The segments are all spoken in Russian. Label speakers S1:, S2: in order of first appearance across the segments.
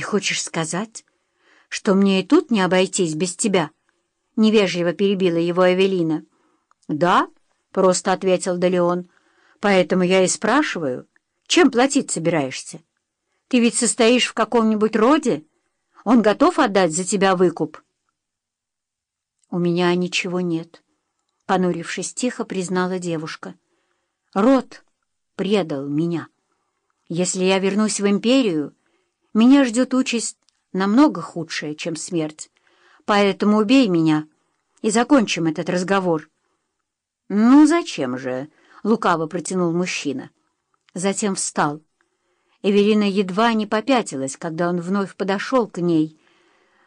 S1: «Ты хочешь сказать, что мне и тут не обойтись без тебя?» — невежливо перебила его Эвелина. «Да», — просто ответил Далеон, — «поэтому я и спрашиваю, чем платить собираешься? Ты ведь состоишь в каком-нибудь роде? Он готов отдать за тебя выкуп?» «У меня ничего нет», — понурившись тихо, признала девушка. «Род предал меня. Если я вернусь в империю, меня ждет участь намного худшая, чем смерть. Поэтому убей меня и закончим этот разговор». «Ну, зачем же?» — лукаво протянул мужчина. Затем встал. Эвелина едва не попятилась, когда он вновь подошел к ней,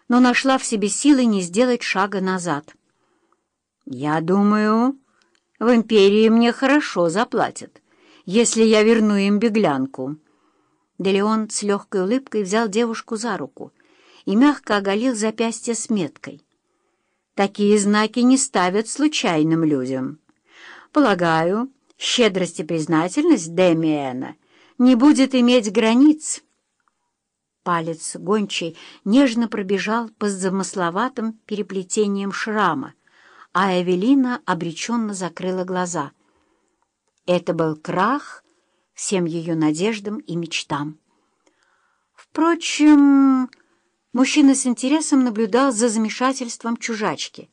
S1: но нашла в себе силы не сделать шага назад. «Я думаю, в империи мне хорошо заплатят, если я верну им беглянку». Делеон с легкой улыбкой взял девушку за руку и мягко оголил запястье с меткой. «Такие знаки не ставят случайным людям. Полагаю, щедрость и признательность Демиэна не будет иметь границ». Палец гончей нежно пробежал по замысловатым переплетениям шрама, а Эвелина обреченно закрыла глаза. Это был крах всем ее надеждам и мечтам. Впрочем, мужчина с интересом наблюдал за замешательством чужачки.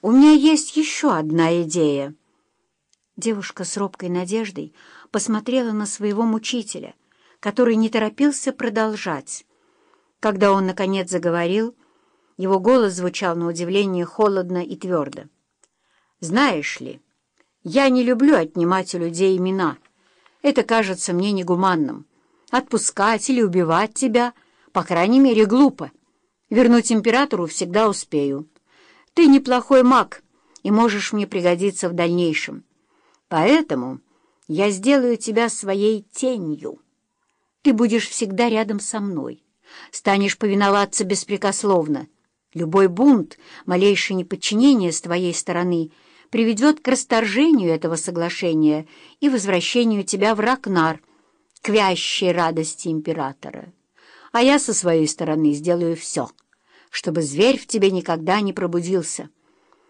S1: «У меня есть еще одна идея». Девушка с робкой надеждой посмотрела на своего мучителя, который не торопился продолжать. Когда он, наконец, заговорил, его голос звучал на удивление холодно и твердо. «Знаешь ли, я не люблю отнимать у людей имена». Это кажется мне негуманным. Отпускать или убивать тебя, по крайней мере, глупо. Вернуть императору всегда успею. Ты неплохой маг и можешь мне пригодиться в дальнейшем. Поэтому я сделаю тебя своей тенью. Ты будешь всегда рядом со мной, станешь повиноваться беспрекословно. Любой бунт, малейшее неподчинение с твоей стороны — приведет к расторжению этого соглашения и возвращению тебя в Ракнар, к вящей радости императора. А я со своей стороны сделаю все, чтобы зверь в тебе никогда не пробудился.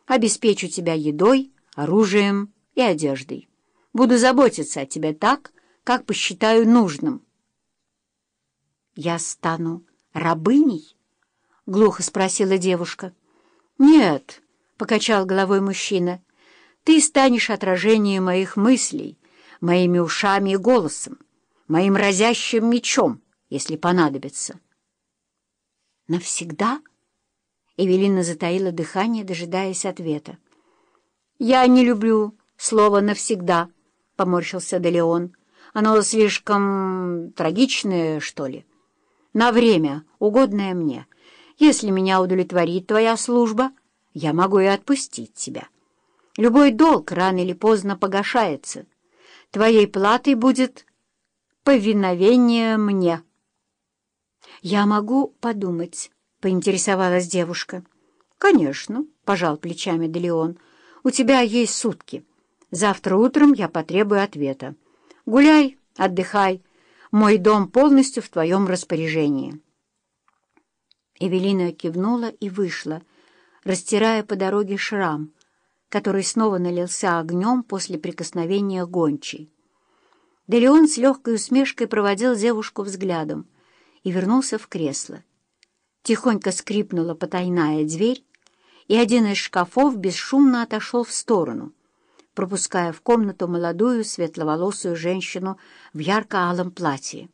S1: Обеспечу тебя едой, оружием и одеждой. Буду заботиться о тебе так, как посчитаю нужным. «Я стану рабыней?» — глухо спросила девушка. «Нет», — покачал головой мужчина, — ты станешь отражением моих мыслей, моими ушами и голосом, моим разящим мечом, если понадобится. Навсегда? Эвелина затаила дыхание, дожидаясь ответа. «Я не люблю слово «навсегда», — поморщился Делеон. «Оно слишком трагичное, что ли? На время, угодное мне. Если меня удовлетворит твоя служба, я могу и отпустить тебя». Любой долг рано или поздно погашается. Твоей платой будет повиновение мне. «Я могу подумать», — поинтересовалась девушка. «Конечно», — пожал плечами Делеон. «У тебя есть сутки. Завтра утром я потребую ответа. Гуляй, отдыхай. Мой дом полностью в твоем распоряжении». Эвелина кивнула и вышла, растирая по дороге шрам, который снова налился огнем после прикосновения гончей. Делеон с легкой усмешкой проводил девушку взглядом и вернулся в кресло. Тихонько скрипнула потайная дверь, и один из шкафов бесшумно отошел в сторону, пропуская в комнату молодую светловолосую женщину в ярко-алом платье.